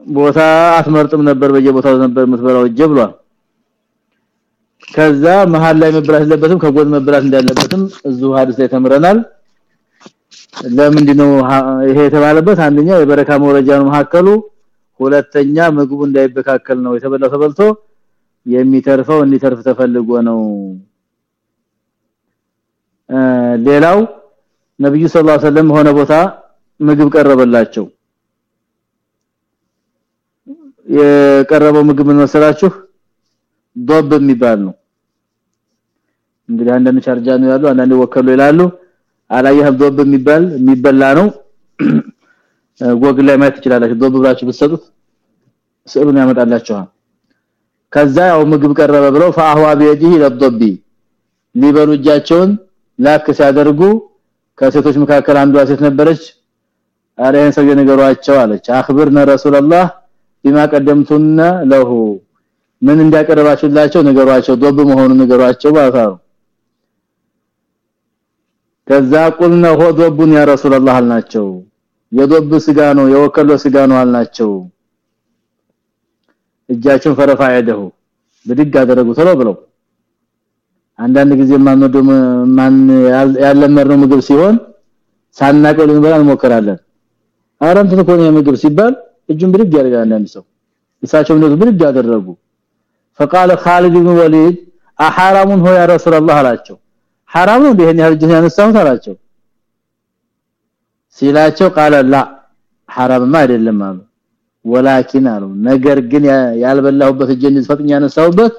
ቦታ አትመርጥም ነበር በየቦታው ነበር የምትበላው እጀ ብሏል። ከዛ መሃል ላይ መብላት የለበትም ከጎን መብላት እንዳለበትም እዚሁ ሐዲስ ላይ ተምረናል። ለምንድነው ይሄ የተባለበት? አንደኛ የበረካ መውረጃ ነው መሐከሉ ሁለተኛ ምግቡ እንዳይበካከል ነው የተበላው ተበልቶ የሚተርፈው እንዲተርፍ ተፈልጎ ነው። ሌላው ነብዩ ሰለላሁ ዐለይሂ ወሰለም ሆነ ቦታ ምግብ ቀረበላቸው የቀረበው ምግብ ምን መሰላችሁ? ዶብ የሚባል ነው። እንግዲህ አንዳንድ ቻርጃ ነው ያሉ አንዳንድ ወከሉ ይላሉ። አላየህም? ዶብ የሚባል የሚበላ ነው። [clears throat] ጎግል ላይ ማየት ትችላላችሁ። ዶብ ብላችሁ ብትሰጡት ስዕሉን ያመጣላችኋል። ከዛ ያው ምግብ ቀረበ ብለው فاهوا بيده للضبي ሊበሉ እጃቸውን ላክ ሲያደርጉ ከሴቶች መካከል አንዷ ሴት ነበረች። አለህን ሰው ነገሯቸው አለች። አخبرنا رسول الله بما قدمتنا له ምን እንዲያቀርባችሁላቸው ነገሯቸው ዶብ መሆኑን ነገሯቸው ባታሩ ከዛ ቁልነ ሆ ዶቡን ያ رسول الله አልናቸው የዶብ ስጋ ነው የወከሎ ስጋ ነው አልናቸው እጃቸውን ፈረፋ ያደሁ ብድግ አደረጉ ተሎ ብለው አንዳንድ ጊዜ ማንወደው ማን ያለመርነው ምግብ ሲሆን ሳናቀው ልንበላ እንሞክራለን አረንት እኮ ነው ምግብ ሲባል እጁን ብድግ ያደርጋል አንዳንድ ሰው እሳቸው እንደው ብድግ ያደረጉ فقال خالد بن وليد احرام هو يا رسول الله አላቸው حرام ነው ይሄን ያህል እጅን ያነሳሁት አላቸው ሲላቸው قال لا حرام አይደለም አሉ ወላኪን አሉ ነገር ግን ያልበላሁበት እጄን ፈጥኛ ያነሳሁበት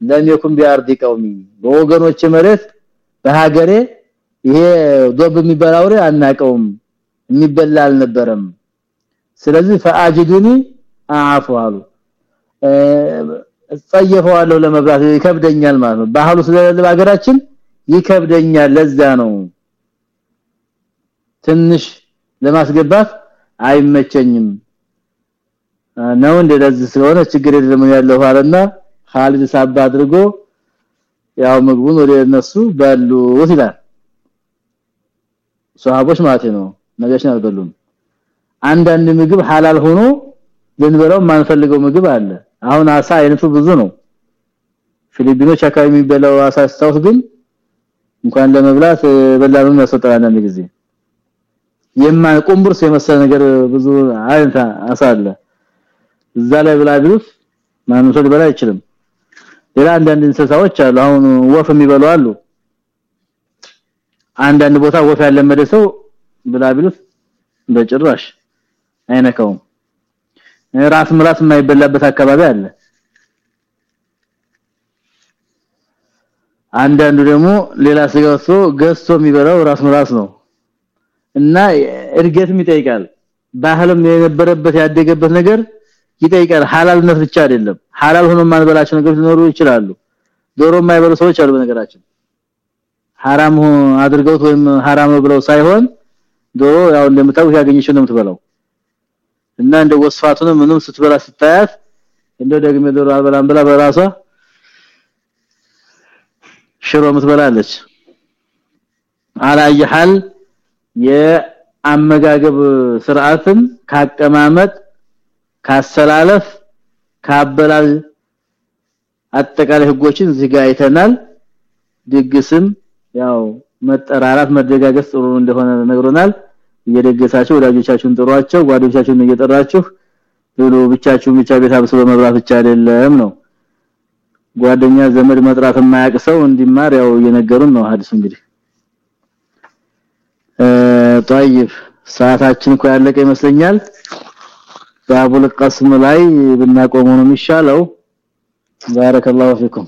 ለም يكن بارض قومي በወገኖች መሬት በሀገሬ ይሄ ዶብ የሚበላው አናቀውም የሚበላ አልነበረም ስለዚህ ፈአጅዱኒ አዓፉ አሉ። ጸየፈዋለሁ ለመብላት ይከብደኛል ማለት ነው። ባህሉ ስለሌለ ይከብደኛል። ለዛ ነው ትንሽ ለማስገባት አይመቸኝም። ነው እንደዚህ ስለሆነ ችግር የለም ያለው አለና ኻሊድ ሳባ አድርጎ ያው ምግቡን ወደ እነሱ በሉት ይላል። ሷሃቦች ማለት ነው። ነጋሽን አልበሉም አንዳንድ ምግብ ሐላል ሆኖ ልንበላው ማንፈልገው ምግብ አለ። አሁን አሳ አይነቱ ብዙ ነው። ፊሊፒኖች አካባቢ የሚበላው አሳ ስታውስ ግን እንኳን ለመብላት በላሉን አንዳንድ ጊዜ። የማን ቁምብርስ የመሰለ ነገር ብዙ አይነት አሳ አለ። እዛ ላይ ብላ ቢሉት ማንም ሰው ሊበላ አይችልም። ሌላ አንዳንድ እንስሳዎች አሉ። አሁን ወፍ የሚበሉ አሉ። አንዳንድ ቦታ ወፍ ያለመደ ሰው ብላ ቢሉት በጭራሽ አይነካውም። ራስ ምራስ የማይበላበት አካባቢ አለ። አንዳንዱ ደግሞ ሌላ ስጋቶ ገዝቶ የሚበላው ራስ ምራስ ነው። እና እድገትም ይጠይቃል። ባህልም የነበረበት ያደገበት ነገር ይጠይቃል። ሐላልነት ብቻ አይደለም። ሐላል ሆኖ ማንበላቸው ነገሮች ሊኖሩ ይችላሉ። ዶሮ የማይበሉ ሰዎች አሉ በነገራችን። ሐራም አድርገውት ወይም ሐራም ብለው ሳይሆን ዶሮ ያው እንደምታውቁ ያገኘችው ነው የምትበላው እና እንደ ወስፋቱን ምንም ስትበላ ስታያት እንደ ደግሜ ዶሮ አልበላም ብላ በራሷ ሽሮ ምትበላለች አላየሃል የአመጋገብ ስርዓትን ካቀማመጥ ካሰላለፍ ካበላል አጠቃላይ ህጎችን ጋር አይተናል። ድግስም ያው መጠራራት መደጋገስ ጥሩ እንደሆነ ነግሮናል እየደገሳችሁ ወዳጆቻችሁን ጥሯቸው ጓደኞቻችሁን እየጠራችሁ ብሎ ብቻችሁን ብቻ ቤት አብስሎ መብራት ብቻ አይደለም ነው ጓደኛ ዘመድ መጥራት የማያውቅ ሰው እንዲማር ያው እየነገሩን ነው ሐዲስ እንግዲህ طيب ሰዓታችን እኮ ያለቀ ይመስለኛል ባቡል ቀስም ላይ ብናቆመው ነው የሚሻለው ባረከላሁ ፊኩም